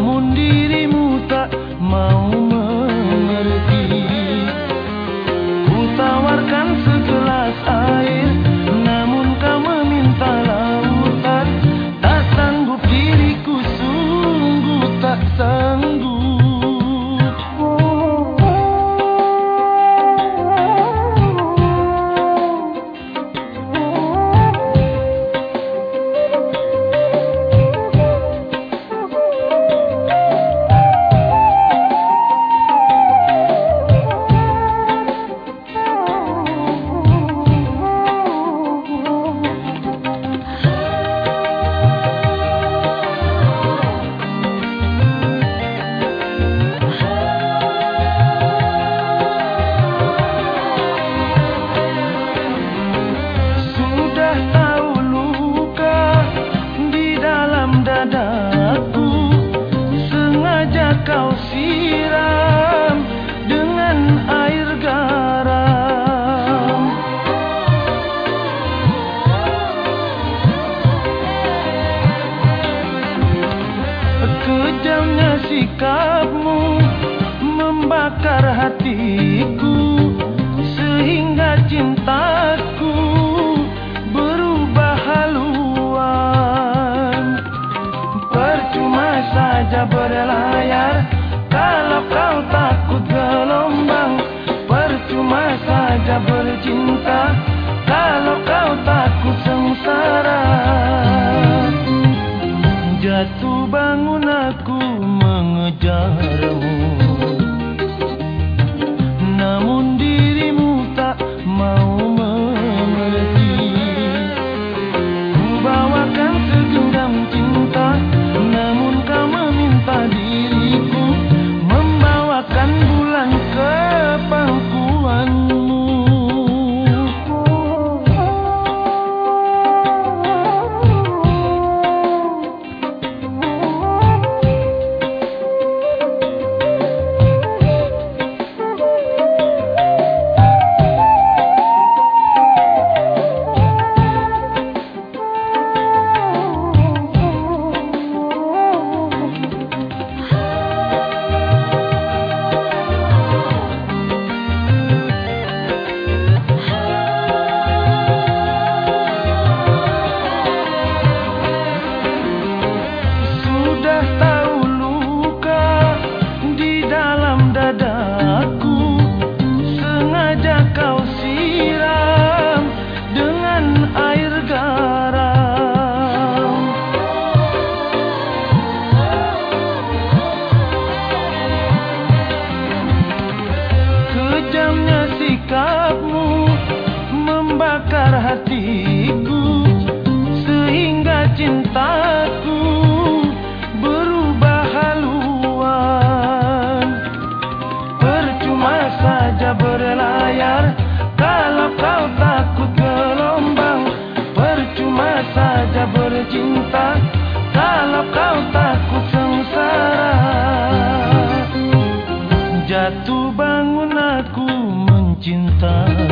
Namun dirimu tak mau Kejamnya sikapmu Membakar hatiku Sehingga cintaku Berubah haluan. Percuma saja berlayar Kalau kau takut gelombang. Percuma saja bercinta प्यार time.